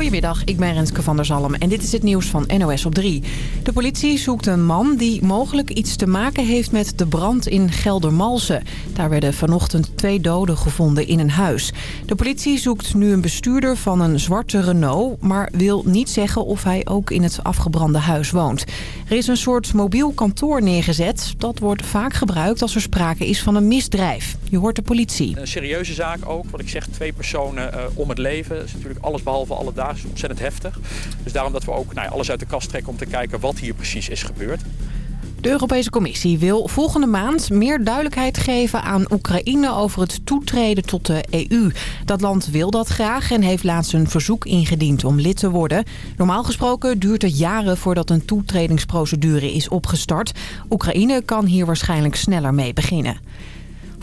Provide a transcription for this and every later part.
Goedemiddag, ik ben Renske van der Zalm en dit is het nieuws van NOS op 3. De politie zoekt een man die mogelijk iets te maken heeft met de brand in Geldermalsen. Daar werden vanochtend twee doden gevonden in een huis. De politie zoekt nu een bestuurder van een zwarte Renault... maar wil niet zeggen of hij ook in het afgebrande huis woont. Er is een soort mobiel kantoor neergezet. Dat wordt vaak gebruikt als er sprake is van een misdrijf. Je hoort de politie. Een serieuze zaak ook, wat ik zeg, twee personen uh, om het leven. Dat is natuurlijk alles behalve alledaags, ontzettend heftig. Dus daarom dat we ook nou ja, alles uit de kast trekken om te kijken wat hier precies is gebeurd. De Europese Commissie wil volgende maand meer duidelijkheid geven aan Oekraïne over het toetreden tot de EU. Dat land wil dat graag en heeft laatst een verzoek ingediend om lid te worden. Normaal gesproken duurt het jaren voordat een toetredingsprocedure is opgestart. Oekraïne kan hier waarschijnlijk sneller mee beginnen.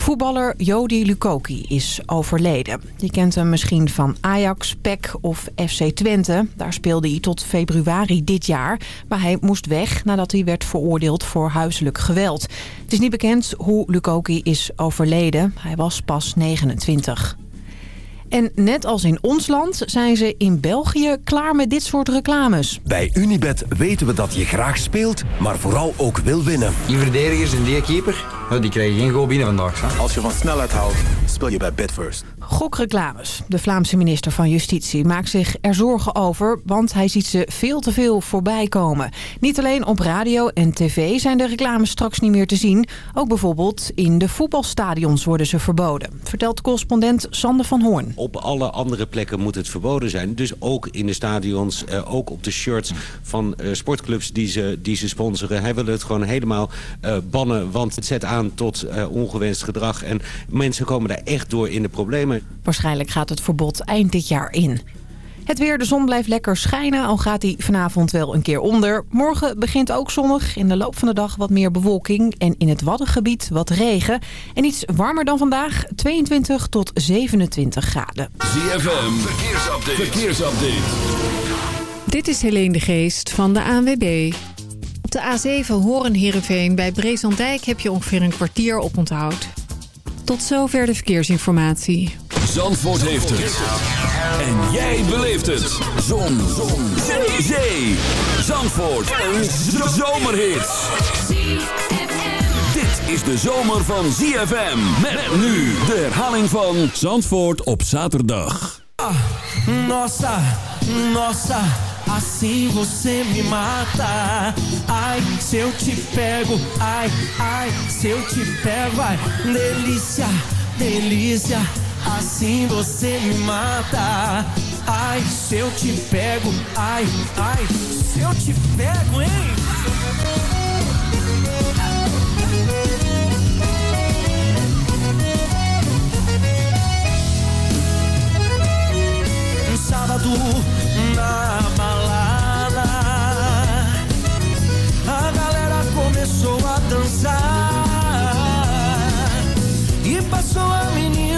Voetballer Jody Lukoki is overleden. Je kent hem misschien van Ajax, PEC of FC Twente. Daar speelde hij tot februari dit jaar. Maar hij moest weg nadat hij werd veroordeeld voor huiselijk geweld. Het is niet bekend hoe Lukoki is overleden. Hij was pas 29. En net als in ons land zijn ze in België klaar met dit soort reclames. Bij Unibet weten we dat je graag speelt, maar vooral ook wil winnen. Die verdedigers en die keeper, die krijgen geen goal binnen vandaag. Als je van snelheid houdt, speel je bij BetFirst. Gokreclames. De Vlaamse minister van Justitie maakt zich er zorgen over... want hij ziet ze veel te veel voorbij komen. Niet alleen op radio en tv zijn de reclames straks niet meer te zien. Ook bijvoorbeeld in de voetbalstadions worden ze verboden. Vertelt correspondent Sander van Hoorn. Op alle andere plekken moet het verboden zijn. Dus ook in de stadions, eh, ook op de shirts van eh, sportclubs die ze, die ze sponsoren. Hij wil het gewoon helemaal uh, bannen, want het zet aan tot ongewenst gedrag. En mensen komen daar echt door in de problemen. Waarschijnlijk gaat het verbod eind dit jaar in. Het weer, de zon blijft lekker schijnen, al gaat hij vanavond wel een keer onder. Morgen begint ook zonnig, in de loop van de dag wat meer bewolking... en in het Waddengebied wat regen. En iets warmer dan vandaag, 22 tot 27 graden. ZFM, verkeersupdate. verkeersupdate. Dit is Helene de Geest van de ANWB. Op de A7 Horen-Herenveen bij Breeslanddijk heb je ongeveer een kwartier op onthoud. Tot zover de verkeersinformatie. Zandvoort heeft het. En jij beleeft het. Zon. Zon. Zee. Zee. Zandvoort. Een zomerhit. Dit is de zomer van ZFM. Met nu de herhaling van Zandvoort op zaterdag. Ah, nossa, nossa. Assim você me mata. Ai, se eu te pego, ai, ai, se eu te pego, ai, delícia, delícia. Assim você me mata. Ai, se eu te pego, ai, ai, se eu te pego, hein? Um sábado na balada, a galera começou a dançar e passou a menina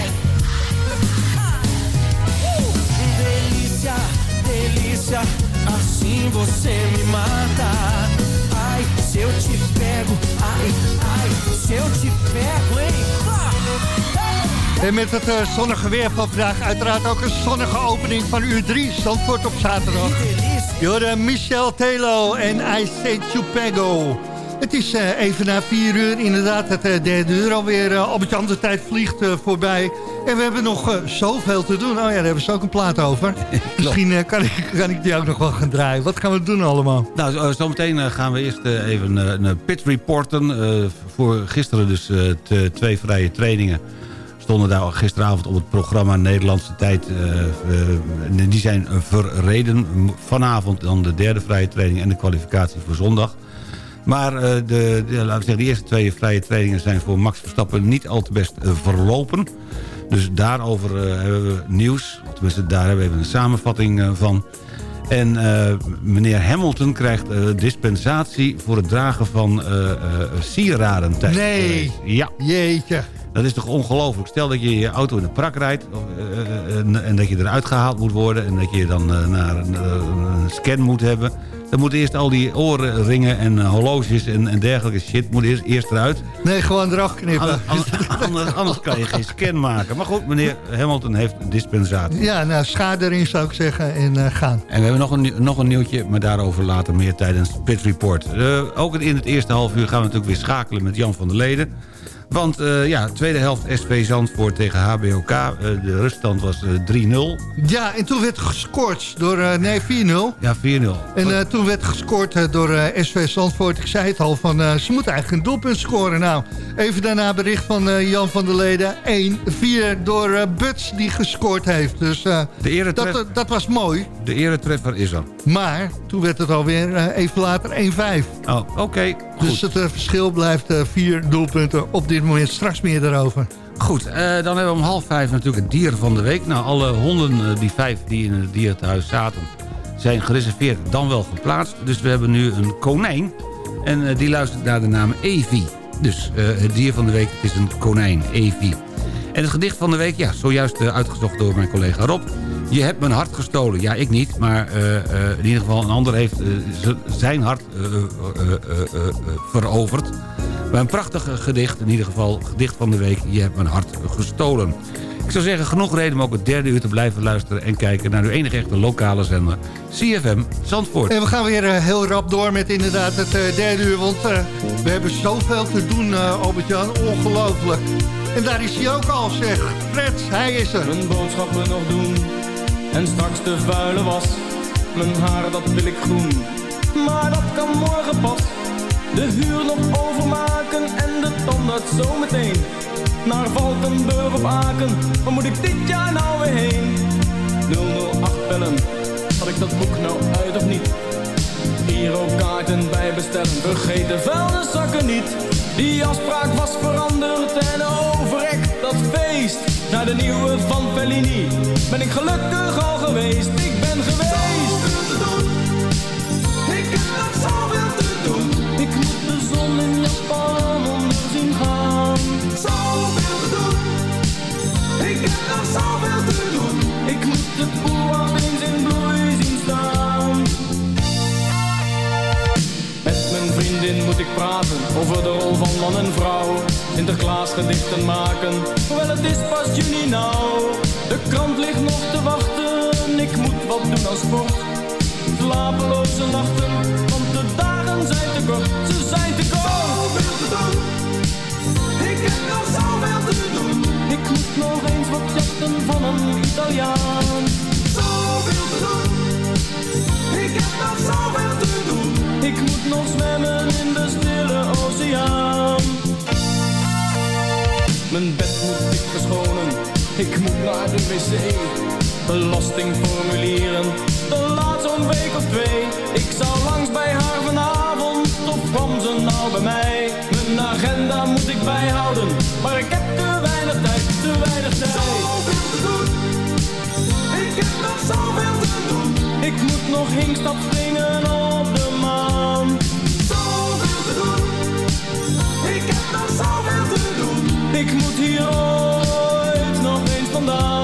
Delícia, assim você me mata. Ai, se eu te pego, ai, ai, se eu te pego, hein? En met het uh, zonnige weer van vandaag uiteraard ook een zonnige opening van uur 3. Zandvoort op zaterdag. Jorde Michel Telo en I Say Chupego. Het is uh, even na vier uur, inderdaad het uh, derde uur alweer. Uh, op het andere tijd vliegt voorbij. En we hebben nog zoveel te doen. Oh ja, daar hebben ze ook een plaat over. Misschien kan, ik, kan ik die ook nog wel gaan draaien. Wat gaan we doen allemaal? Nou, zometeen gaan we eerst even een pit reporten. voor gisteren dus twee vrije trainingen stonden daar gisteravond op het programma Nederlandse tijd. Die zijn verreden. Vanavond dan de derde vrije training en de kwalificatie voor zondag. Maar uh, de, de, laten we zeggen, de eerste twee vrije trainingen zijn voor Max Verstappen niet al te best verlopen. Dus daarover hebben we nieuws. Tenminste, daar hebben we even een samenvatting van. En meneer Hamilton krijgt dispensatie voor het dragen van sieraden tijdens Nee, ja. jeetje. Dat is toch ongelooflijk. Stel dat je je auto in de prak rijdt... en, en dat je eruit gehaald moet worden... en dat je dan naar een scan moet hebben... dan moeten eerst al die orenringen en horloges en, en dergelijke shit... moet eerst, eerst eruit. Nee, gewoon eraf knippen. Anders, anders, anders, kan je geen scan maken. Maar goed, meneer Hamilton heeft dispensatie. Ja, nou, schade erin zou ik zeggen en uh, gaan. En we hebben nog een, nog een nieuwtje, maar daarover later meer tijdens Pit Report. Uh, ook in het eerste half uur gaan we natuurlijk weer schakelen met Jan van der Leden... Want uh, ja, tweede helft SV Zandvoort tegen HBOK. Uh, de ruststand was uh, 3-0. Ja, en toen werd gescoord door... nee, 4-0. Ja, 4-0. En toen werd gescoord door SV Zandvoort. Ik zei het al, van, ze moeten eigenlijk een doelpunt scoren. Nou, even daarna bericht van Jan van der Leden. 1-4 door Buts die gescoord heeft. Dus de dat, dat was mooi. De eretreffer is er. Maar toen werd het alweer even later 1-5. Oh, oké. Okay, dus het verschil blijft vier doelpunten op dit moment. Straks meer daarover. Goed, uh, dan hebben we om half vijf natuurlijk het dier van de week. Nou, alle honden, die vijf die in het dierenthuis zaten... zijn gereserveerd, dan wel geplaatst. Dus we hebben nu een konijn. En die luistert naar de naam Evi. Dus het dier van de week, het is een konijn, Evi. En het gedicht van de week, ja, zojuist uitgezocht door mijn collega Rob. Je hebt mijn hart gestolen. Ja, ik niet, maar in ieder geval een ander heeft zijn hart veroverd. Maar een prachtig gedicht, in ieder geval gedicht van de week. Je hebt mijn hart gestolen. Ik zou zeggen, genoeg reden om ook het derde uur te blijven luisteren... en kijken naar uw enige echte lokale zender, CFM Zandvoort. En we gaan weer heel rap door met inderdaad het derde uur... want we hebben zoveel te doen, Albert-Jan. Ongelooflijk. En daar is hij ook al, zeg. Fred, hij is er. Mijn boodschappen nog doen en straks de vuile was. Mijn haar, dat wil ik groen, maar dat kan morgen pas... De huur nog overmaken en de tandarts zometeen. Naar Valkenburg of Aken, waar moet ik dit jaar nou weer heen? 008 bellen, had ik dat boek nou uit of niet? kaarten bijbestellen, vergeet de vuilniszakken niet. Die afspraak was veranderd en overrekt dat feest. Naar de nieuwe van Fellini ben ik gelukkig al geweest. Ik ben geweest. Ik heb nog zoveel te doen. Ik moet de zon in Japan onder zien gaan. Zoveel te doen. Ik heb nog zoveel te doen. Ik moet de boel eens in bloei zien staan. Met mijn vriendin moet ik praten over de rol van man en vrouw. Sinterklaas gedichten maken, hoewel het is pas juni nou. De krant ligt nog te wachten, ik moet wat doen als sport. Slapeloze nachten, want de dagen zijn te kort, ze zijn te kort. Zoveel te doen, ik heb nog zoveel te doen. Ik moet nog eens wat jachten van een Italiaan. Zoveel te doen, ik heb nog zoveel te doen. Ik moet nog zwemmen ik moet naar de wc. Belastingformulieren, dat laat zo'n week of twee. Ik zou langs bij haar vanavond, of kwam ze nou bij mij? Mijn agenda moet ik bijhouden, maar ik heb te weinig tijd, te weinig tijd. Zoveel te doen, ik heb nog zoveel te doen. Ik moet nog hinkstap springen op de maan. Zoveel te doen, ik heb nog zoveel te doen. Ik moet hier zondag.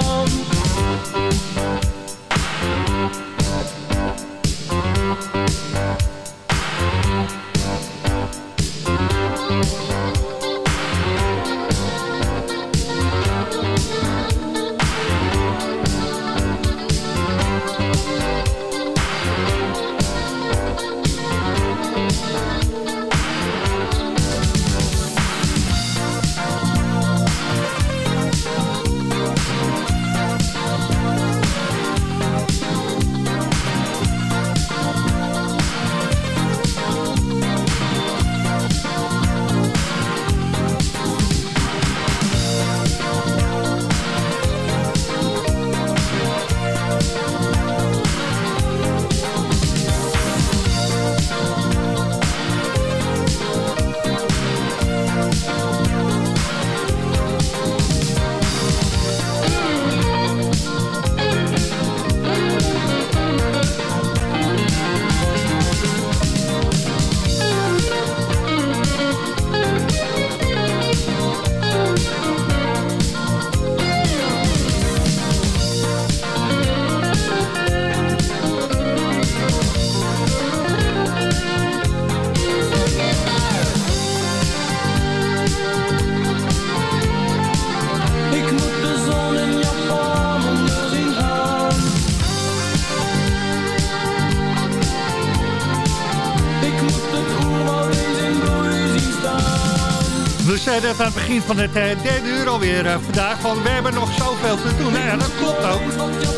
Het aan het begin van het eh, derde uur alweer eh, vandaag. Van we hebben nog zoveel te doen. Ja, dat klopt ook.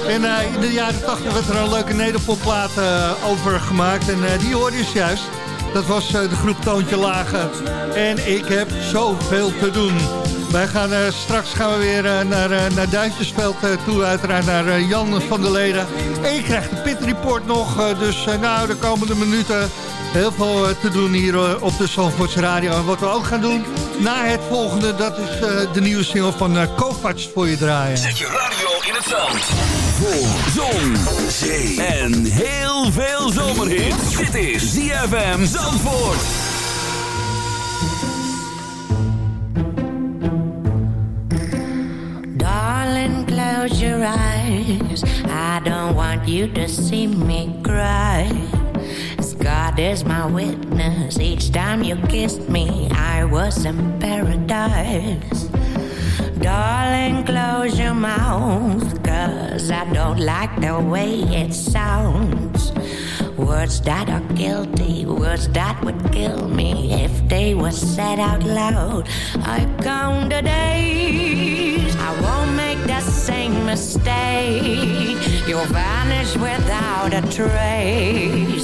En eh, in de jaren 80 werd er een leuke nederpopplaat over gemaakt. En die hoorde je juist. Dat was de groep Toontje Lager. En ik heb zoveel te doen. Wij gaan straks gaan we weer naar, naar Duintjesveld eh, toe. Uiteraard naar Jan van der Leden. En je krijgt de Pit Report nog. dus nou, de komende minuten heel veel te doen hier op de Zandvoorts Radio. En wat we ook gaan doen na het volgende... dat is eh, de nieuwe single van uh, Kovacs voor je draaien. Zet je radio in het zand. Voor zon, zee en heel veel zomerhit. Dit is ZFM Zandvoort. Darling, close your eyes. I don't want you to see me cry. God is my witness, each time you kissed me, I was in paradise. Darling, close your mouth, cause I don't like the way it sounds. Words that are guilty, words that would kill me if they were said out loud. I count the days, I won't make the same mistake. You'll vanish without a trace,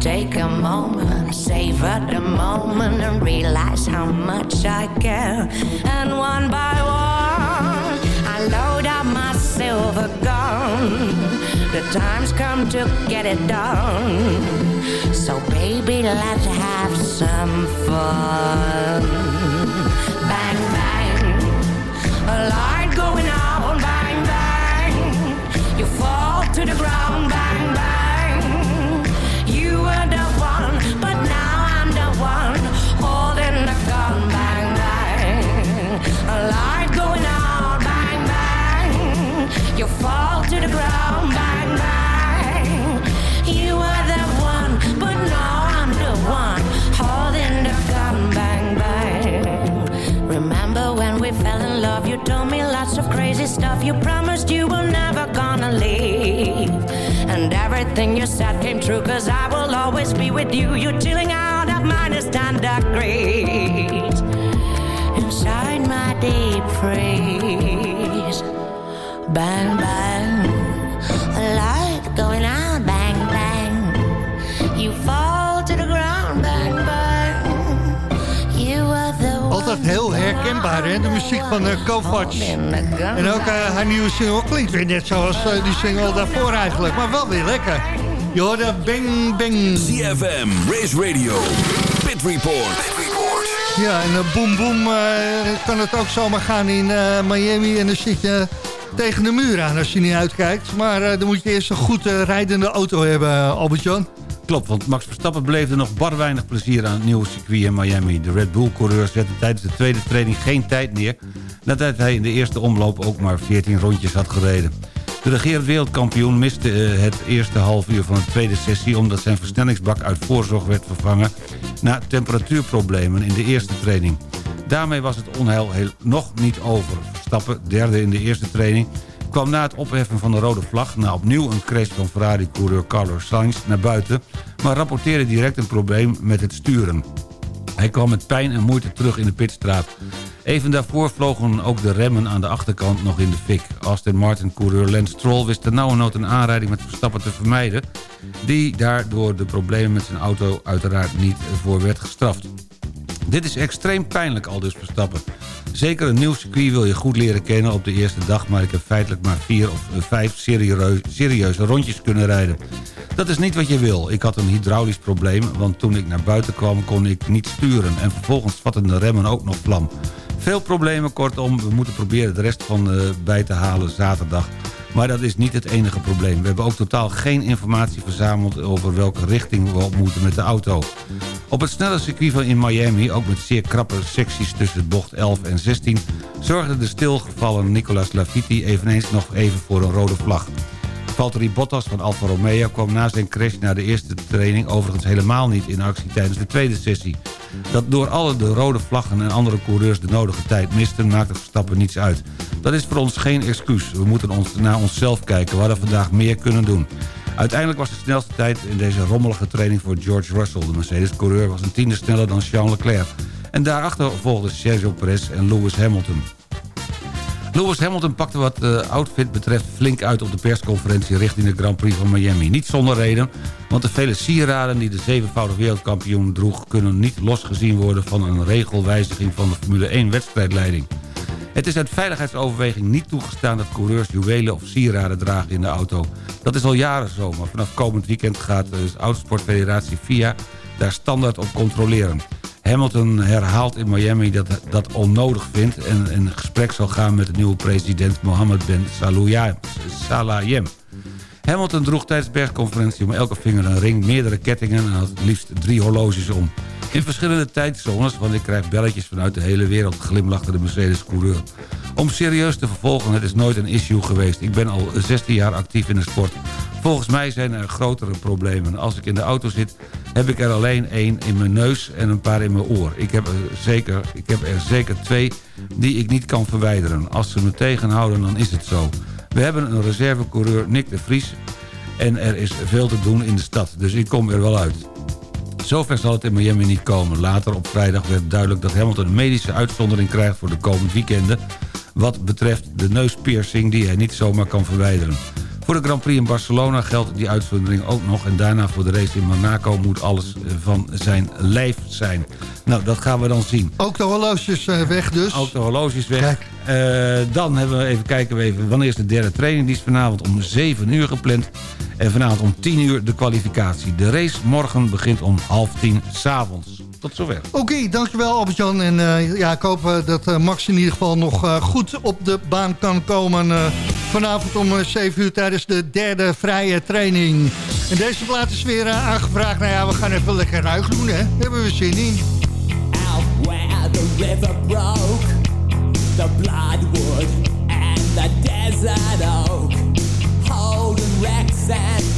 take a moment, savor the moment, and realize how much I care. And one by one, I load up my silver gun. The time's come to get it done. So, baby, let's have some fun. Bang, bang, a light going on, bang, bang. You fall to the ground, bang, bang. Light going on, bang, bang. You fall to the ground, bang, bang. You were the one, but now I'm the one holding the gun, bang, bang. Remember when we fell in love? You told me lots of crazy stuff. You promised you were never gonna leave. And everything you said came true, cause I will always be with you. You're chilling out at minus 10 degrees. My. Bang, bang. A light going out. Bang, bang. You fall to the ground. Bang, bang. You are the Altijd heel herkenbaar, hè? De muziek van uh, Kovacs. En ook uh, haar nieuwe single klinkt weer net zoals uh, die single daarvoor eigenlijk. Maar wel weer lekker. Je hoorde Bang Bang. CFM, Race Radio, Pit Report. Ja, en uh, boom boom kan het ook zomaar gaan in Miami. En dan zit je tegen de muur aan als je niet uitkijkt. Maar dan moet je eerst een goed rijdende auto hebben, Albert-Jan. Klopt, want Max Verstappen beleefde nog bar weinig plezier aan het nieuwe circuit in Miami. De Red Bull-coureur zette tijdens de tweede training geen tijd neer... nadat hij in de eerste omloop ook maar 14 rondjes had gereden. De regerend wereldkampioen miste het eerste half uur van de tweede sessie... omdat zijn versnellingsbak uit voorzorg werd vervangen... na temperatuurproblemen in de eerste training. Daarmee was het onheil nog niet over. Verstappen, derde in de eerste training kwam na het opheffen van de rode vlag... na opnieuw een crash van Ferrari-coureur Carlos Sainz naar buiten... maar rapporteerde direct een probleem met het sturen. Hij kwam met pijn en moeite terug in de pitstraat. Even daarvoor vlogen ook de remmen aan de achterkant nog in de fik. Aston Martin-coureur Lance Stroll wist de nauwe nood een aanrijding met Verstappen te vermijden... die daardoor de problemen met zijn auto uiteraard niet voor werd gestraft. Dit is extreem pijnlijk, al dus Verstappen. Zeker een nieuw circuit wil je goed leren kennen op de eerste dag... maar ik heb feitelijk maar vier of vijf serieuze, rondjes kunnen rijden. Dat is niet wat je wil. Ik had een hydraulisch probleem, want toen ik naar buiten kwam kon ik niet sturen... en vervolgens vatten de remmen ook nog vlam. Veel problemen, kortom, we moeten proberen de rest van uh, bij te halen zaterdag... Maar dat is niet het enige probleem. We hebben ook totaal geen informatie verzameld over welke richting we op moeten met de auto. Op het snelle circuit van in Miami, ook met zeer krappe secties tussen bocht 11 en 16... zorgde de stilgevallen Nicolas Lafitti eveneens nog even voor een rode vlag. Valtteri Bottas van Alfa Romeo kwam na zijn crash na de eerste training overigens helemaal niet in actie tijdens de tweede sessie. Dat door alle de rode vlaggen en andere coureurs de nodige tijd misten maakt het Verstappen niets uit. Dat is voor ons geen excuus. We moeten ons naar onszelf kijken. We hadden vandaag meer kunnen doen. Uiteindelijk was de snelste tijd in deze rommelige training voor George Russell. De Mercedes-coureur was een tiende sneller dan Charles Leclerc. En daarachter volgden Sergio Perez en Lewis Hamilton. Lewis Hamilton pakte wat de outfit betreft flink uit op de persconferentie richting de Grand Prix van Miami. Niet zonder reden, want de vele sieraden die de zevenvoudig wereldkampioen droeg... kunnen niet losgezien worden van een regelwijziging van de Formule 1 wedstrijdleiding. Het is uit veiligheidsoverweging niet toegestaan dat coureurs juwelen of sieraden dragen in de auto. Dat is al jaren zo, maar vanaf komend weekend gaat de Autosportfederatie FIA daar standaard op controleren. Hamilton herhaalt in Miami dat dat onnodig vindt... en in gesprek zal gaan met de nieuwe president Mohammed Ben Salayem. Hamilton droeg tijdens de om elke vinger een ring... meerdere kettingen en had liefst drie horloges om. In verschillende tijdzones, want ik krijg belletjes vanuit de hele wereld... glimlachte de Mercedes-coureur. Om serieus te vervolgen, het is nooit een issue geweest. Ik ben al 16 jaar actief in de sport. Volgens mij zijn er grotere problemen. Als ik in de auto zit, heb ik er alleen één in mijn neus en een paar in mijn oor. Ik heb, er zeker, ik heb er zeker twee die ik niet kan verwijderen. Als ze me tegenhouden, dan is het zo. We hebben een reservecoureur, Nick de Vries... en er is veel te doen in de stad, dus ik kom er wel uit. Zover zal het in Miami niet komen. Later op vrijdag werd duidelijk dat Hamilton een medische uitzondering krijgt... voor de komend weekenden wat betreft de neuspiercing die hij niet zomaar kan verwijderen. Voor de Grand Prix in Barcelona geldt die uitzondering ook nog... en daarna voor de race in Monaco moet alles eh, van zijn lijf zijn. Nou, dat gaan we dan zien. Ook de horloges uh, weg dus. Ook de horloges weg. Uh, dan hebben we even kijken we even, wanneer is de derde training. Die is vanavond om 7 uur gepland. En vanavond om 10 uur de kwalificatie. De race morgen begint om half tien s'avonds. Tot zover. Oké, dankjewel Albert-Jan. En uh, ja, ik hoop uh, dat uh, Max in ieder geval nog goed op de baan kan komen. vanavond om 7 uur tijdens de derde vrije training. En deze plaat is weer aangevraagd. Nou ja, we gaan even lekker ruig doen, hè. Hebben we zin in. Out where the river broke. The bloodwood and the desert oak. Holding wrecks and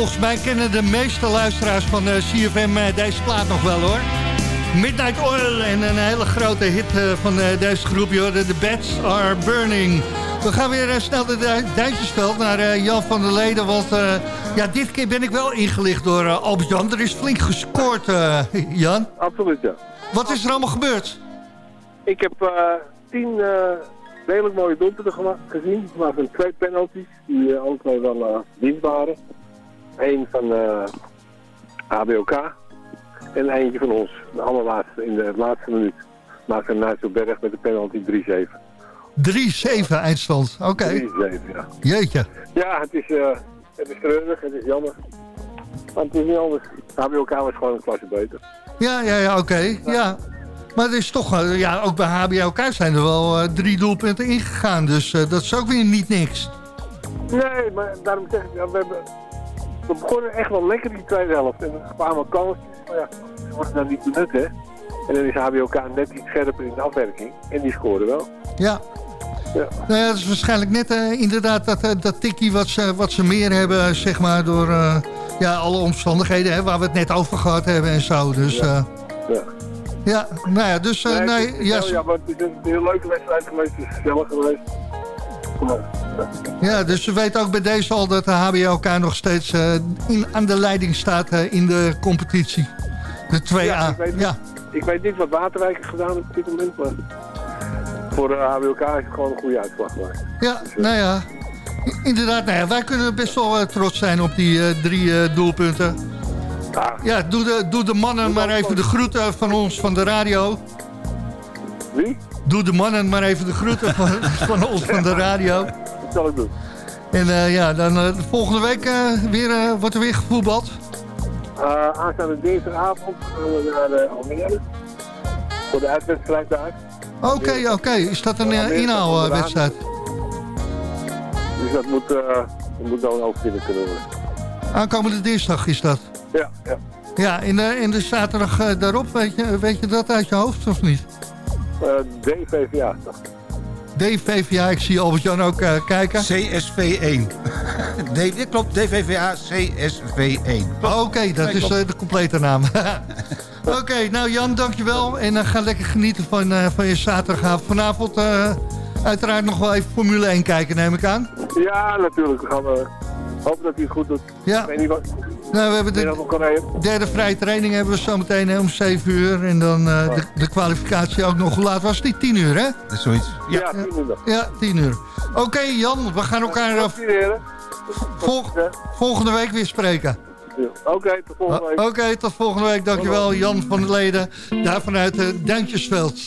volgens mij kennen de meeste luisteraars van eh, CFM eh, deze plaat nog wel hoor. Midnight Oil en een hele grote hit eh, van deze groep, joh. The Beds Are Burning. We gaan weer snel de Du- Duitsersveld naar Jan van der Leden. Want ja, dit keer ben ik wel ingelicht door Albert-Jan. Er is flink gescoord, Jan. Absoluut, ja. Wat is er allemaal gebeurd? Ik heb tien redelijk mooie doelpunten gezien. Maar van twee penalties, die twee wel dienst waren. Eén van eh ABOK en eentje van ons. De allerlaatste, in de laatste minuut. Maakte Nigel Berg met de penalty 3-7. 3-7 eindstand, oké. 3-7, ja. Jeetje. Ja, het is, eh, het is treurig, het is jammer. Maar het is niet anders. HBOK was gewoon een klasse beter. Ja, ja, ja, oké. Ja. Maar er is toch, eh, ja, ook bij HBOK zijn er wel drie doelpunten ingegaan. Dus dat is ook weer niet niks. Nee, maar daarom zeg ik, ja, we, hebben, we begonnen echt wel lekker die tweede helft. En er kwamen kansjes, maar ja, ze worden dan niet benut, hè. En dan is HBOK net iets scherper in de afwerking. En die scoren wel. Ja. Ja. Nou ja, dat is waarschijnlijk net eh, inderdaad dat, eh, dat tikkie wat ze, wat ze meer hebben, zeg maar, door eh, ja, alle omstandigheden hè, waar we het net over gehad hebben en zo. Dus Ja. ja, Ja. ja nou ja, dus Nee, nee, het is ja, maar het is een heel leuke wedstrijd geweest. Het is gezellig geweest. Ja, dus we weten ook bij deze al dat de HBLK nog steeds eh, in, aan de leiding staat eh, in de competitie. De 2A. Ja, ik, weet, ik weet niet wat Waterwijk heeft gedaan op dit moment, maar voor de HBOK is het gewoon een goede uitslag. Ja, nou ja. Inderdaad, nou ja, wij kunnen best wel eh, trots zijn op die eh, drie eh, doelpunten. Ja, doe de, doe de mannen maar even de groeten van ons van de radio. Wie? Doe de mannen maar even de groeten van, van ons van de radio. Dat zal ik doen. En eh, ja, dan eh, de volgende week eh, weer, wordt er weer gevoetbald. Aanstaande dinsdagavond gaan we naar de Almere. Voor de uitwedstrijd daar. Oké, oké. Is dat een inhaalwedstrijd? Dus dat moet, moet dan ook binnen kunnen worden. Aankomende dinsdag is dat. Ja, ja. Ja, in de, in de zaterdag daarop, weet je, weet je dat uit je hoofd of niet? Uh, DVVA. DVVA, ik zie Albert-Jan ook eh, kijken. CSV1. D, dit klopt, DVVA CSV1. Oké, dat Nee, is eh, de complete naam. Oké, nou Jan, dankjewel. En dan ga lekker genieten van, eh, van je zaterdagavond. Vanavond eh, uiteraard nog wel even Formule 1 kijken, neem ik aan. Ja, natuurlijk. We gaan eh, hopen dat hij het goed doet. Ja. Ik weet niet wat. Nou, we hebben de derde vrije training hebben we zometeen hè, om 7 uur. En dan eh, de, de kwalificatie ook nog. Hoe laat was die? 10 uur, hè? Dat is zoiets. Ja, tien minuten. Ja, 10 uur. Oké, Jan, we gaan elkaar eh, vol- volgende week weer spreken. Oké, tot volgende week. Oké, tot volgende week. Dankjewel, Jan van der Leden. Daar vanuit uh, Duintjesveld.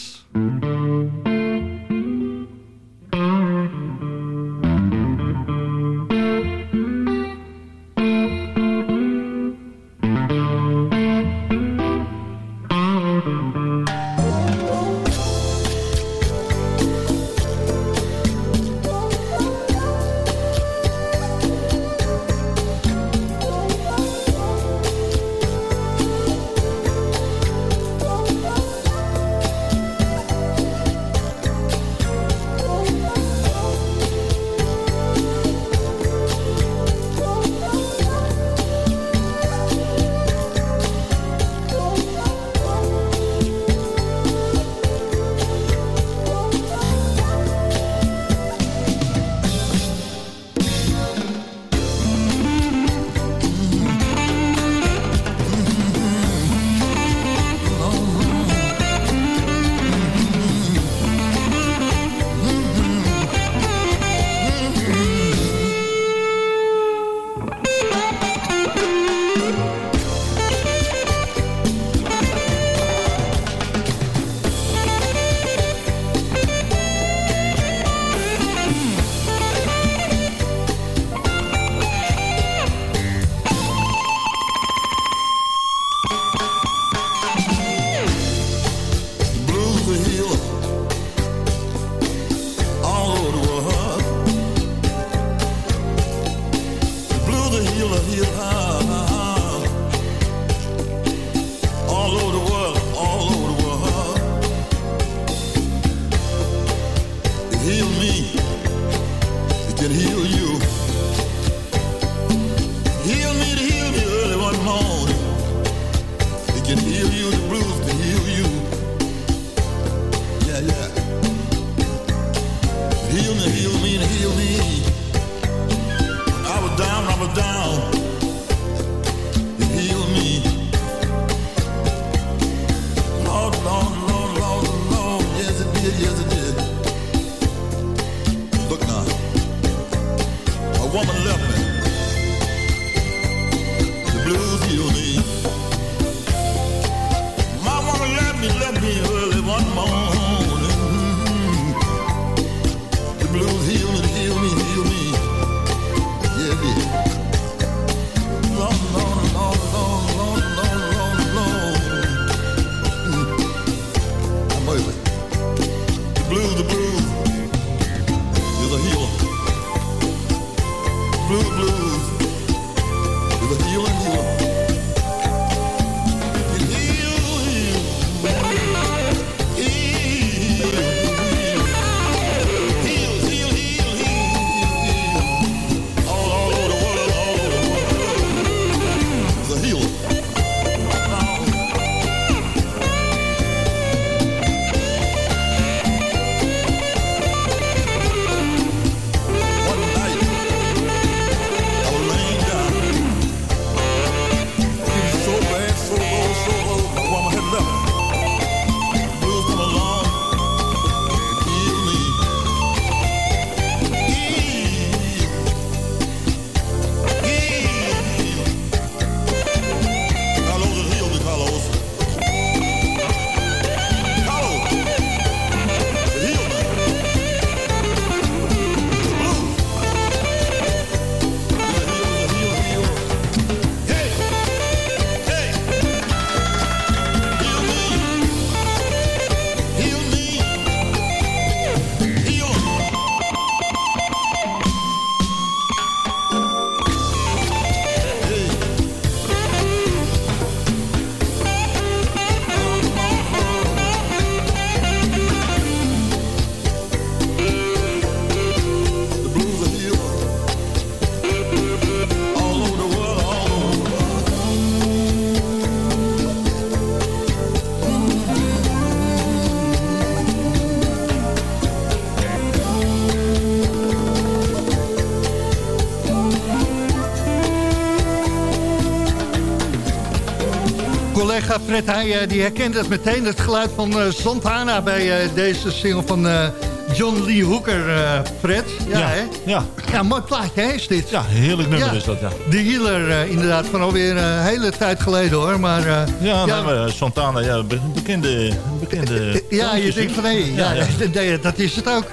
Fred Heij, die herkent het meteen, het geluid van eh, Santana bij eh, deze single van eh, John Lee Hooker, eh, Fred. Ja, Ja, hè? ja. Ja, mooi plaatje hè, is dit. Ja, heerlijk nummer Ja. is dat, ja. De healer eh, inderdaad, van alweer een hele tijd geleden hoor. Maar, eh, Ja, ja, nee, maar Santana, ja, be- bekende... bekende ja, je denkt van nee, ja, nee, dat is het ook.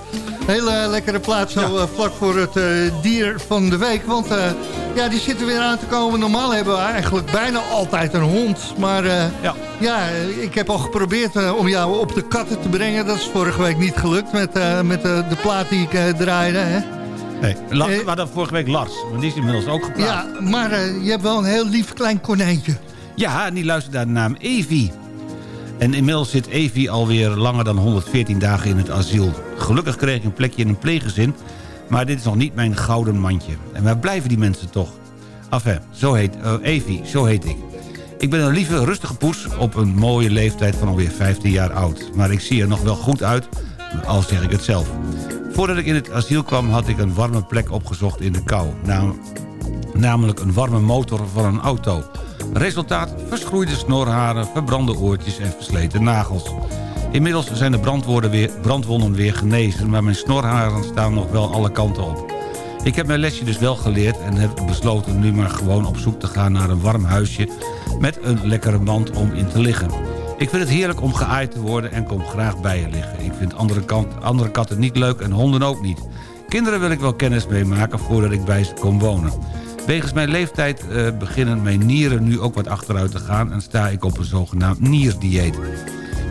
Hele lekkere plaats zo eh, vlak voor het eh, dier van de week. Want eh, ja, die zitten weer aan te komen. Normaal hebben we eigenlijk bijna altijd een hond. Maar eh, ja. eh, ik heb al geprobeerd eh, om jou op de katten te brengen. Dat is vorige week niet gelukt met, eh, met de plaat die ik draaide. Hè? Nee, we hadden vorige week Lars, maar die is inmiddels ook geplaatst. Ja, maar je hebt wel een heel lief klein konijntje. Ja, en die luistert naar de naam Evi. En inmiddels zit Evi alweer langer dan 114 dagen in het asiel. Gelukkig kreeg ik een plekje in een pleeggezin... maar dit is nog niet mijn gouden mandje. En waar blijven die mensen toch? Enfin, zo heet eh, Evi, zo heet ik. Ik ben een lieve, rustige poes op een mooie leeftijd van alweer 15 jaar oud. Maar ik zie er nog wel goed uit, al zeg ik het zelf. Voordat ik in het asiel kwam had ik een warme plek opgezocht in de kou. Nam- namelijk een warme motor van een auto. Resultaat, verschroeide snorharen, verbrande oortjes en versleten nagels. Inmiddels zijn de brandwonden weer, brandwonden weer genezen... maar mijn snorharen staan nog wel alle kanten op. Ik heb mijn lesje dus wel geleerd en heb besloten nu maar gewoon op zoek te gaan naar een warm huisje... met een lekkere mand om in te liggen. Ik vind het heerlijk om geaaid te worden en kom graag bij je liggen. Ik vind andere, kant, andere katten niet leuk en honden ook niet. Kinderen wil ik wel kennis mee maken voordat ik bij ze kom wonen. Wegens mijn leeftijd eh, beginnen mijn nieren nu ook wat achteruit te gaan... en sta ik op een zogenaamd nierdieet.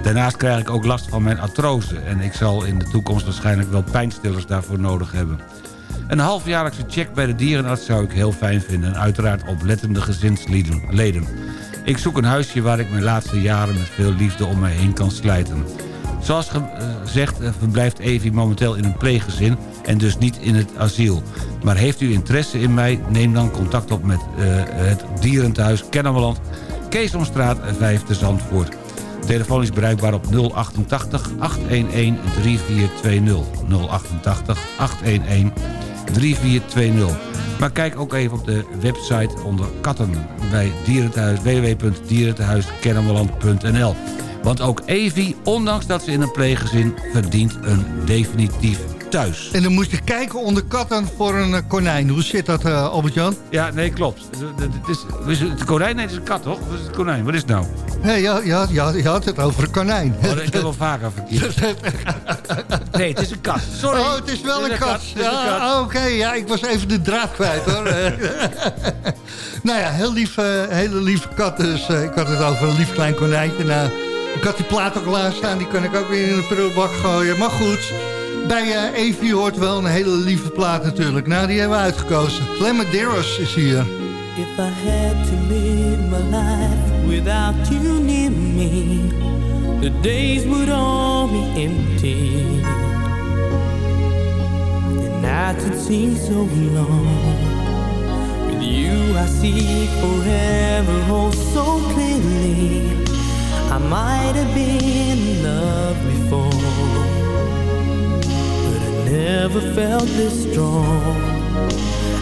Daarnaast krijg ik ook last van mijn artrose... en ik zal in de toekomst waarschijnlijk wel pijnstillers daarvoor nodig hebben. Een halfjaarlijkse check bij de dierenarts zou ik heel fijn vinden... en uiteraard oplettende gezinsleden. Ik zoek een huisje waar ik mijn laatste jaren met veel liefde om mij heen kan slijten. Zoals gezegd eh, verblijft Evi momenteel in een pleeggezin en dus niet in het asiel. Maar heeft u interesse in mij, neem dan contact op met eh, het dierenthuis Kennemerland... Keesomstraat 5 te Zandvoort. Telefoon is bereikbaar op 088 811 3420. 088 811 3420. Maar kijk ook even op de website onder katten bij www.dierenthuiskennemerland.nl. Want ook Evi, ondanks dat ze in een pleeggezin, verdient een definitief thuis. En dan moet je kijken onder katten voor een eh, konijn. Hoe zit dat, eh, Albert-Jan? Ja, nee, klopt. Het is, is het konijn? Nee, het is een kat, toch? Wat is het konijn? Wat is het nou? Nee, ja, ja, ja, je had het over een konijn. Oh, ik heb wel vaker verkeerd. Nee, het is een kat. Sorry. Oh, het is wel Het een is kat. Een Ja, kat. Oké, ja, ik was even de draad kwijt hoor. Nou ja, heel lief, eh, hele lieve kat. Dus ik had het over een lief klein konijntje. Nou, ik had die plaat ook staan, die kan ik ook weer in de prullenbak gooien. Maar goed, bij eh Evie hoort wel een hele lieve plaat natuurlijk. Nou, die hebben we uitgekozen. Clemaderos is hier. If I had to live my life without you near me, the days would all be empty. The nights would seem so long. With you, I see forever oh so clearly. I might have been in love before, never felt this strong.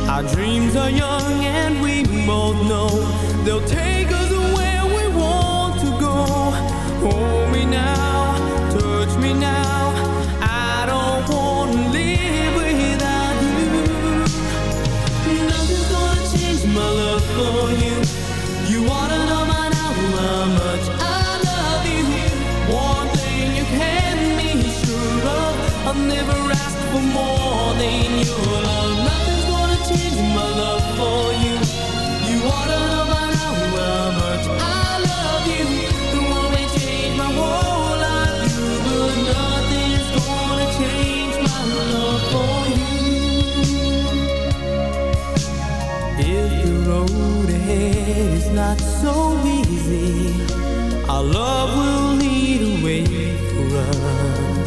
Our dreams are young and we both know they'll take us where we want to go. Hold me now, touch me now. I don't want to live without you. Nothing's gonna change my love for you. You wanna know by now how much not so easy, our love will lead a way for us.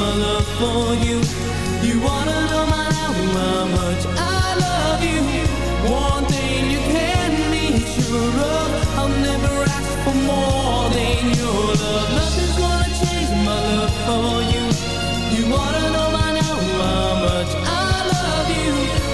My love for you. You wanna know my now how much I love you. One thing you can be sure of, I'll never ask for more than your love. Nothing's gonna change my love for you. You wanna know by now how much I love you.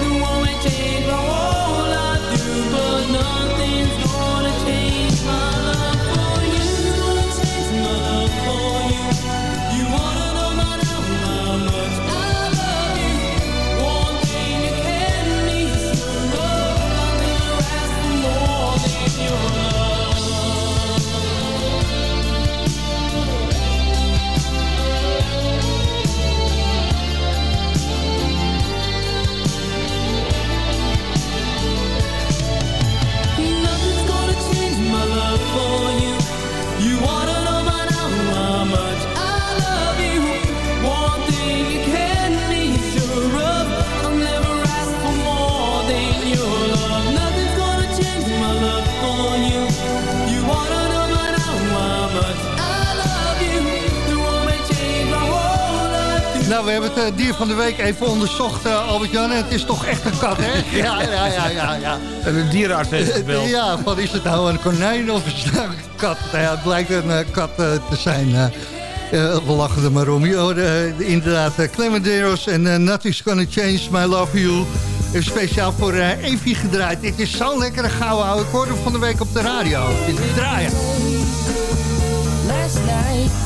Nou, we hebben het eh, dier van de week even onderzocht, eh, Albert-Jan. En het is toch echt een kat, hè? Ja, ja, ja, ja. ja. En de dierenarts heeft gebeld. Ja, van is het nou een konijn of is het nou een kat? Nou ja, het blijkt een eh, kat te zijn. eh. Eh, we lachen er maar om. Eh, inderdaad uh, Clemenderos en uh, Nothing's Gonna Change My Love You. Even speciaal voor uh, Evie gedraaid. Dit is zo'n lekkere gouden oude. Ik hoorde van de week op de radio. Dit is draaien. Last night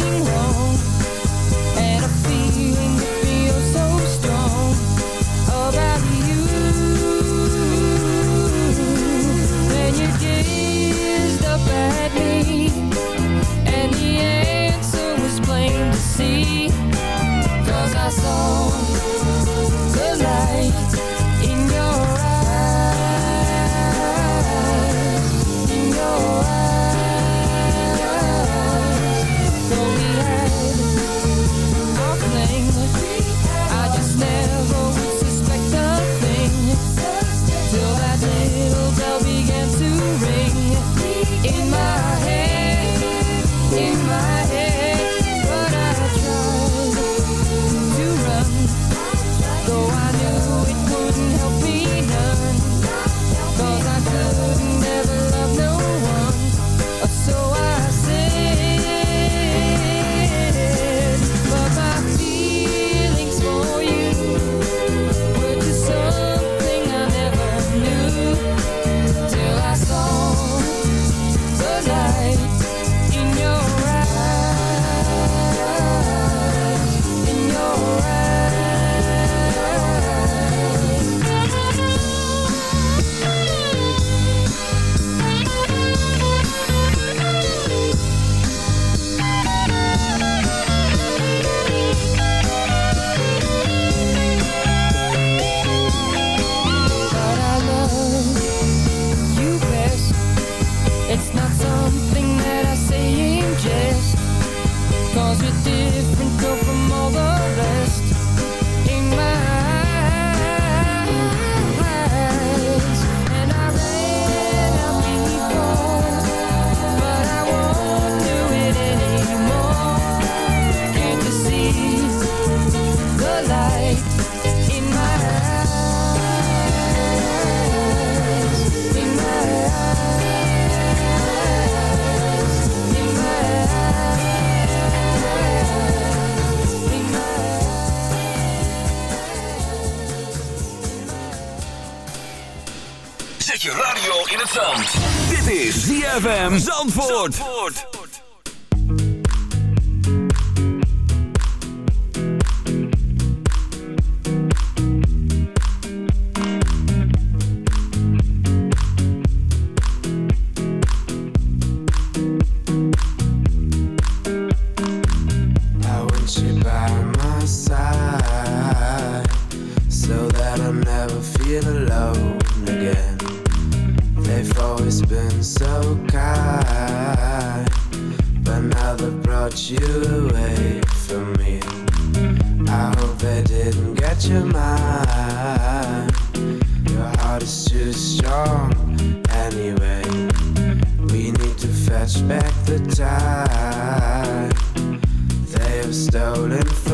howling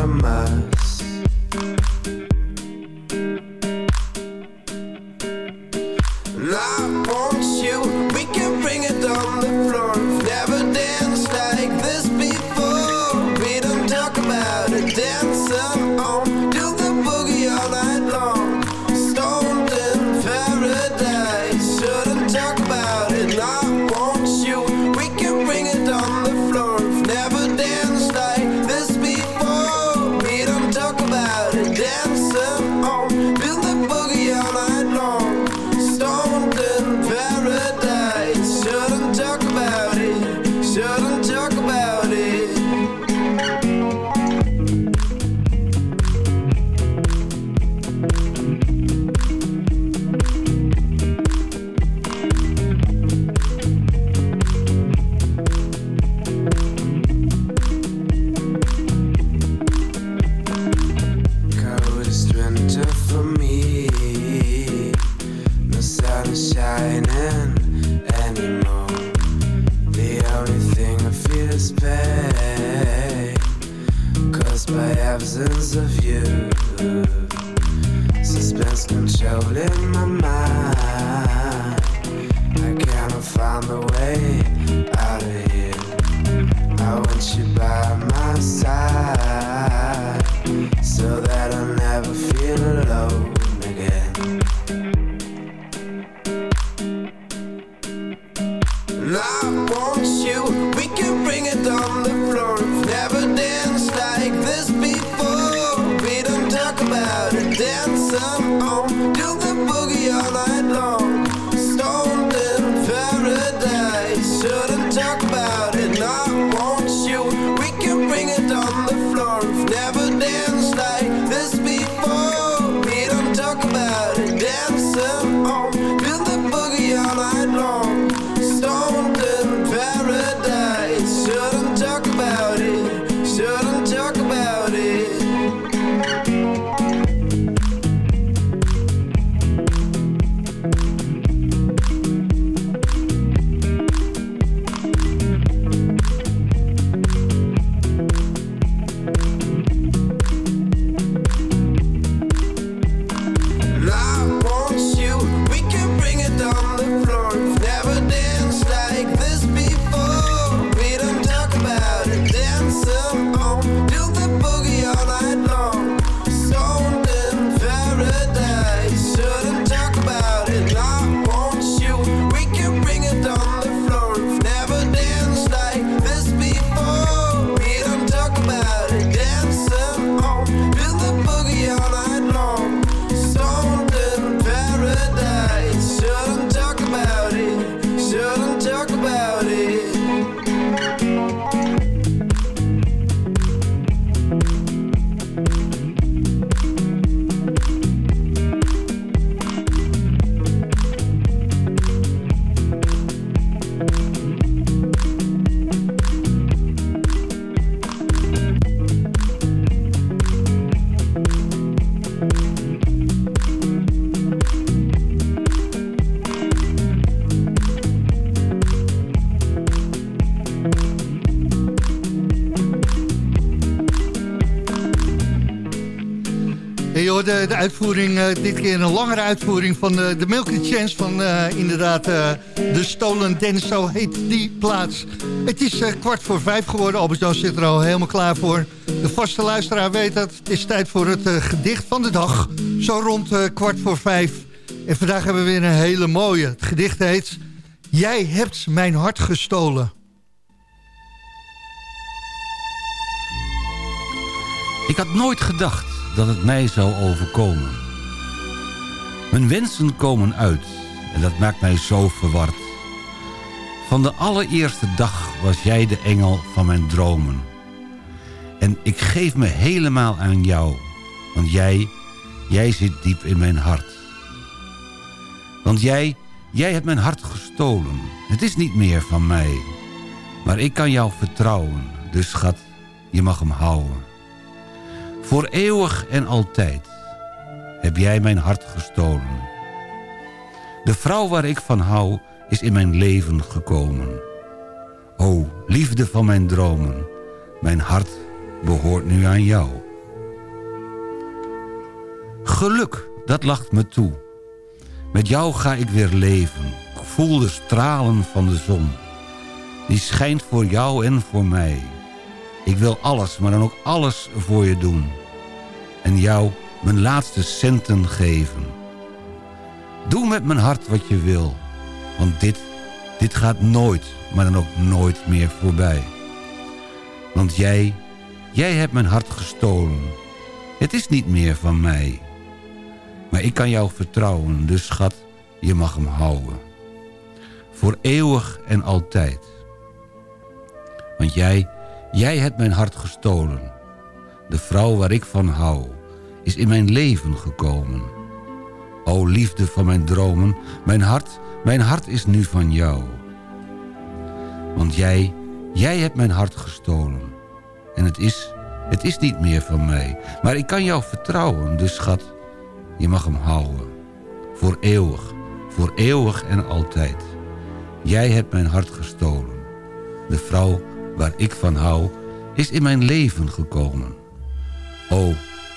de uitvoering, eh, dit keer een langere uitvoering van eh, de Milky Chance van eh, inderdaad de Stolen Dance, zo heet die plaats. Het is kwart voor vijf geworden, Albert-Jan zit er al helemaal klaar voor. De vaste luisteraar weet dat, het is tijd voor het gedicht van de dag, zo rond kwart voor vijf. En vandaag hebben we weer een hele mooie, het gedicht heet Jij hebt mijn hart gestolen. Ik had nooit gedacht dat het mij zou overkomen. Mijn wensen komen uit en dat maakt mij zo verward. Van de allereerste dag was jij de engel van mijn dromen. En ik geef me helemaal aan jou, want jij, jij zit diep in mijn hart. Want jij, jij hebt mijn hart gestolen. Het is niet meer van mij. Maar ik kan jou vertrouwen, dus schat, je mag hem houden. Voor eeuwig en altijd heb jij mijn hart gestolen. De vrouw waar ik van hou is in mijn leven gekomen. O, liefde van mijn dromen, mijn hart behoort nu aan jou. Geluk, dat lacht me toe. Met jou ga ik weer leven. Voel de stralen van de zon. Die schijnt voor jou en voor mij. Ik wil alles, maar dan ook alles voor je doen. En jou mijn laatste centen geven. Doe met mijn hart wat je wil. Want dit, dit gaat nooit, maar dan ook nooit meer voorbij. Want jij, jij hebt mijn hart gestolen. Het is niet meer van mij. Maar ik kan jou vertrouwen, dus schat, je mag hem houden. Voor eeuwig en altijd. Want jij, jij hebt mijn hart gestolen. De vrouw waar ik van hou, is in mijn leven gekomen. O liefde van mijn dromen, mijn hart, mijn hart is nu van jou. Want jij, jij hebt mijn hart gestolen. En het is, het is niet meer van mij. Maar ik kan jou vertrouwen, dus schat, je mag hem houden. Voor eeuwig, voor eeuwig en altijd. Jij hebt mijn hart gestolen. De vrouw waar ik van hou, is in mijn leven gekomen. O,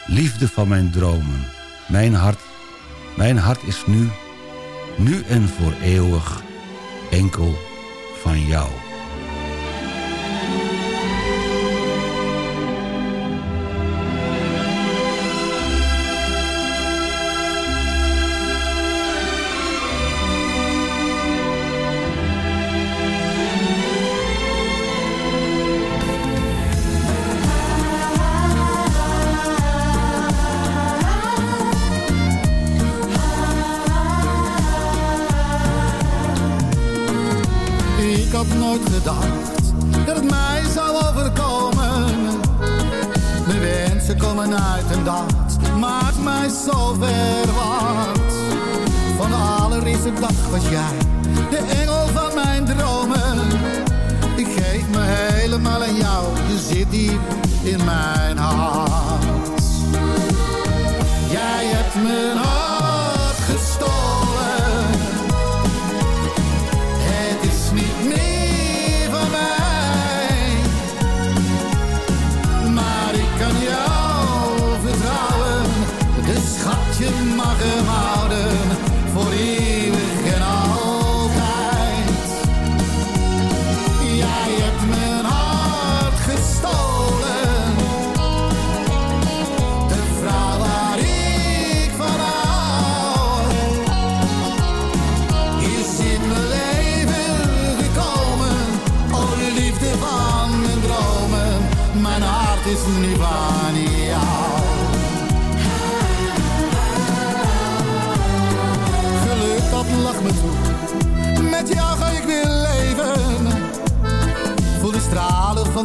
liefde van mijn dromen, mijn hart, mijn hart is nu, nu en voor eeuwig, enkel van jou. Schatje mag hem.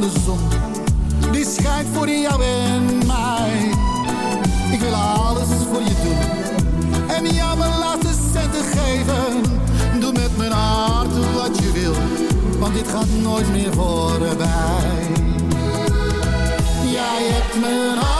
De zon, die schijnt voor jou en mij. Ik wil alles voor je doen en jou mijn laatste centen geven. Doe met mijn hart wat je wil, want dit gaat nooit meer voorbij. Jij hebt mijn hart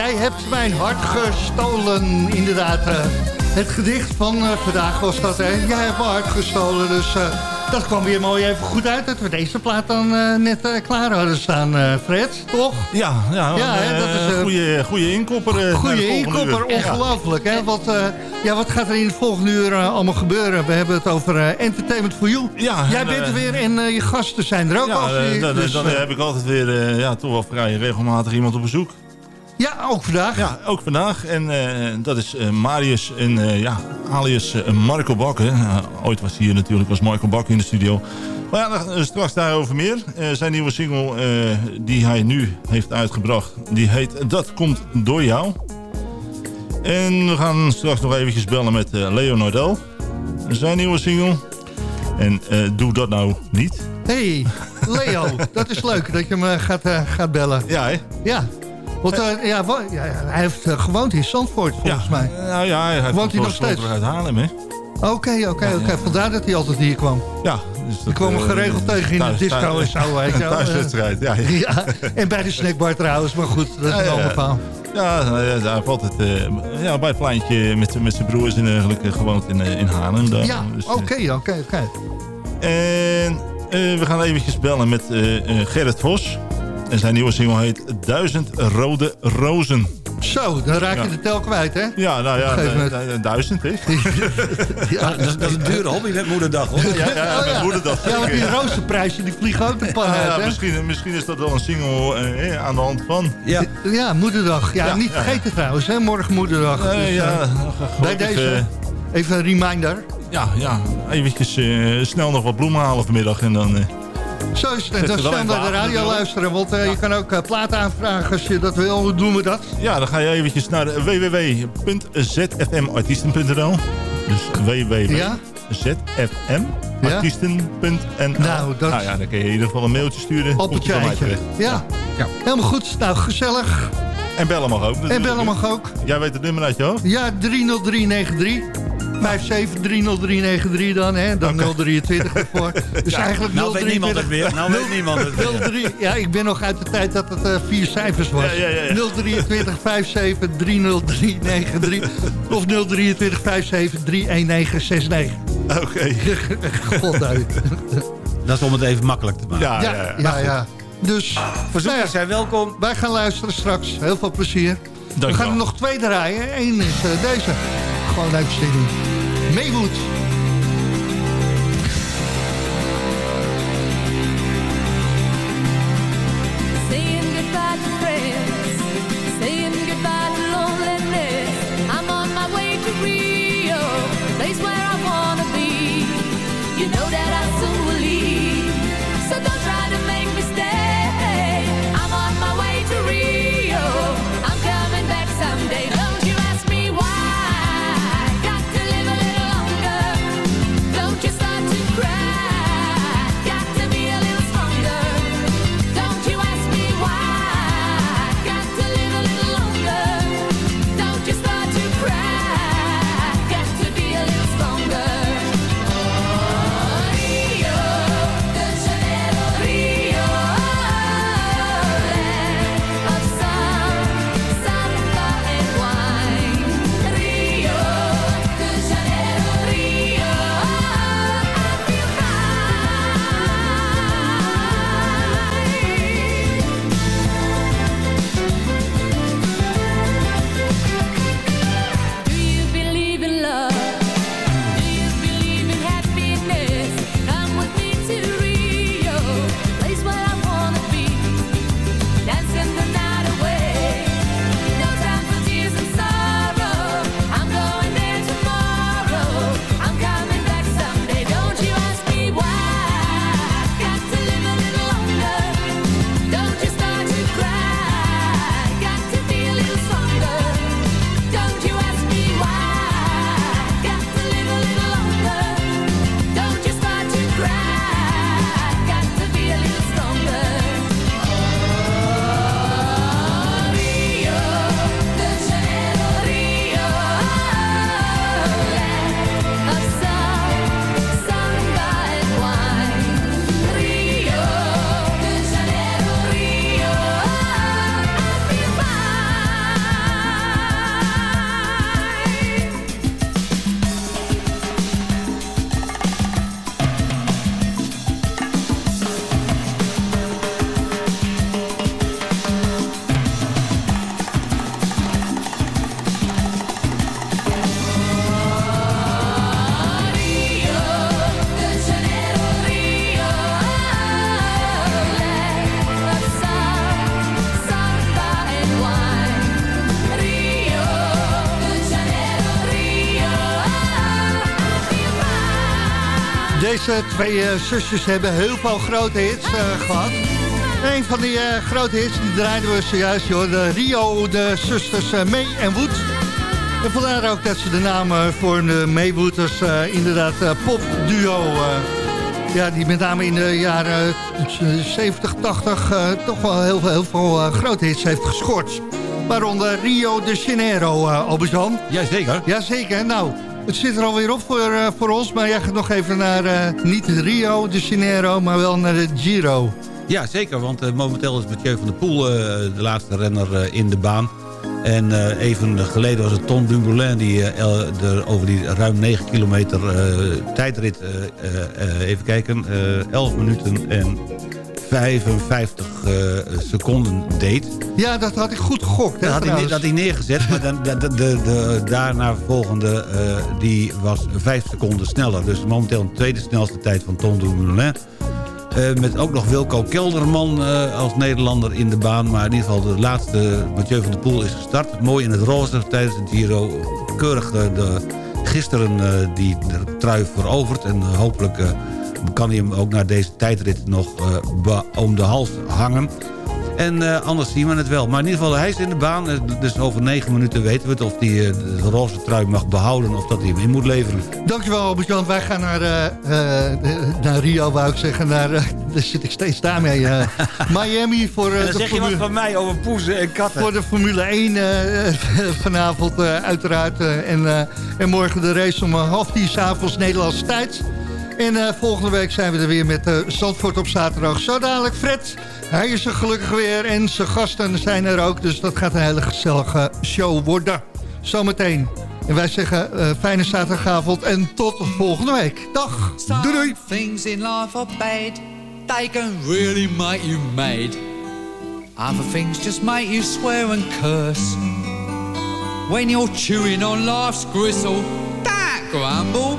jij hebt mijn hart gestolen. Inderdaad, eh, het gedicht van eh, vandaag was dat. Hè? Jij hebt mijn hart gestolen. Dus eh, dat kwam weer mooi even goed uit. Dat we deze plaat dan net klaar hadden staan, Fred. Toch? Ja, ja, Ja, hè, dat is, eh, goede, goede inkopper. de volgende inkopper, ongelooflijk. Hè? Wat, ja, wat gaat er in het volgende uur allemaal gebeuren? We hebben het over Entertainment for You. Ja, Jij en, bent er weer en je gasten zijn er ook Ja, al. eh, dan, dus, dan heb ik altijd weer ja, toch wel vrij regelmatig iemand op bezoek. Ja, ook vandaag. Ja, ook vandaag. En eh, dat is eh, Marius en eh, ja, alias Marco Bakker. Ooit was hier natuurlijk was Marco Bakker in de studio. Maar ja, dan, straks daarover meer. Zijn nieuwe single die hij nu heeft uitgebracht, die heet Dat Komt Door Jou. En we gaan straks nog eventjes bellen met Leo Nordel. Zijn nieuwe single. En doe dat nou niet. hey, Leo, dat is leuk dat je me gaat, gaat bellen. Ja, hè? Ja. Want eh, ja, hij heeft eh, gewoond in Zandvoort, volgens mij. Nou ja, hij heeft Woont hij nog steeds? uit Haarlem, hè? Oké, oké, oké. Vandaar dat hij altijd hier kwam. Ja. Dus dat, Ik kwam hem eh, geregeld tegen in de thuis- disco en zo, weet je wel. Thuiswedstrijd, ja. Ja, en bij de snackbar trouwens, maar goed, dat is een ja, ander ja. verhaal. Ja, nou hij heeft altijd eh, ja, bij het pleintje met, met zijn broers en eigenlijk eh, gewoond in, eh, in Haarlem. daar. Ja, Dus, eh, oké, oké, oké. En eh, we gaan eventjes bellen met eh, eh, Gerrit Vos. En zijn nieuwe single heet Duizend Rode Rozen. Zo, dan raak je Ja. de tel kwijt, hè? Ja, nou ja, duizend, hè? Ja, dat, is, dat is een dure hobby met moederdag, hoor. Ja, ja, ja, Oh, met ja. moederdag. Ja, want die rozenprijzen die vliegen ook de pan Ja, uit, hè? misschien, misschien is dat wel een single eh, aan de hand van. Ja. Ja, moederdag. Ja, Ja, niet ja. vergeten trouwens, hè? Morgen moederdag. Eh, Dus, ja, eh, bij deze, eh, even een reminder. ja, ja, eventjes eh, snel nog wat bloemen halen vanmiddag en dan... eh, Zo is het. Dan naar de radio luisteren. Want eh, je kan ook eh, platen aanvragen als je dat wil. Hoe doen we dat? Ja, dan ga je eventjes naar www.zfmartiesten.nl Dus Ja? www.zfmartiesten.nl Nou, dat- nou ja, dan kun je in ieder geval een mailtje sturen. Op het tjijtje. terecht. Ja. helemaal goed. Nou, gezellig. En bellen mag ook. En bellen mag ook. Jij weet het nummer uit je hoofd? Ja, 30393. 5730393 dan, hè? Dan 023 ervoor. Dus eigenlijk Nou weet 023. niemand het meer. Nou weet niemand het meer. 03, ja, ik ben nog uit de tijd dat het eh, vier cijfers was. Ja, ja, ja, ja. 023 57 30393 of 023 57 31969. Oké. God uit. Dat is om het even makkelijk te maken. Ja, Ja, ja, ja, ja. Dus Verzoekers nou ja, zijn welkom. wij gaan luisteren straks. Heel veel plezier. We Dank gaan wel. er nog twee draaien. Eén is eh, deze. Gewoon even zingen. Maywood. Saying goodbye to friends, saying goodbye to loneliness. I'm on my way to Rio, place where I wanna be. You know that I soon will leave, twee eh, zusjes hebben heel veel grote hits eh, gehad. Een van die eh, grote hits die draaiden we zojuist, joh, de Rio, de zusters uh, May en Wood. En vandaar ook dat ze de naam uh, voor de Maywooders uh, inderdaad popduo... ja, die met name in de jaren 70, 80 toch wel heel, heel veel grote hits heeft gescoord. Waaronder Rio de Janeiro, Albezan. Jazeker. Jazeker, nou... Het zit er alweer op voor, uh, voor ons, maar jij gaat nog even naar uh, niet Rio de Janeiro, maar wel naar de Giro. Ja, zeker, want uh, momenteel is Mathieu van der Poel de laatste renner in de baan. En even geleden was het Tom Dumoulin die er over die ruim 9 kilometer tijdrit, even kijken, 11 minuten en 55 uh, seconden deed. Ja, dat had ik goed gegokt. Dat had, hij, dat had neergezet, maar dan, de, de, de, daarna volgende uh, die was 5 seconden sneller. Dus momenteel een tweede snelste tijd van Tom Dumoulin. Uh, met ook nog Wilco Kelderman uh, als Nederlander in de baan. Maar in ieder geval de laatste Mathieu van der Poel is gestart. Mooi in het roze tijdens de Giro. Keurig de, de gisteren die de trui veroverd. En hopelijk kan hij hem ook naar deze tijdrit nog uh, om de hals hangen. En uh, anders zien we het wel. Maar in ieder geval, hij is in de baan. Dus over negen minuten weten we het of hij uh, de roze trui mag behouden... of dat hij hem in moet leveren. Dankjewel, Albert-Jan. Wij gaan naar, naar Rio, wou ik zeggen. Naar, daar zit ik steeds daarmee. Miami voor dan de zeg je wat van mij over poezen en katten. Voor de Formule 1 vanavond uiteraard. en, en morgen de race om half tien s'avonds Nederlandse tijd... En uh, volgende week zijn we er weer met uh, Zandvoort op zaterdag. Zo dadelijk Fred, hij is er gelukkig weer en zijn gasten zijn er ook. Dus dat gaat een hele gezellige show worden. Zometeen. En wij zeggen uh, fijne zaterdagavond en tot volgende week. Dag. Doei doei. things in life are bad. They can really make you mad. Other things just make you swear and curse. When you're chewing on life's gristle, that grumble,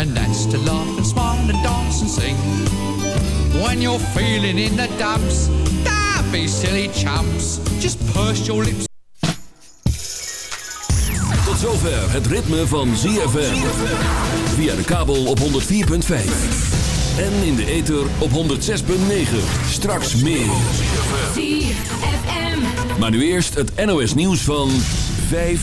And that's to laugh and smile and dance and sing. When you're feeling in the dumps, don't be silly chumps. Just purse your lips. Tot zover het ritme van ZFM. Via de kabel op 104.5. En in de ether op 106.9. Straks meer. Maar nu eerst het NOS nieuws van 5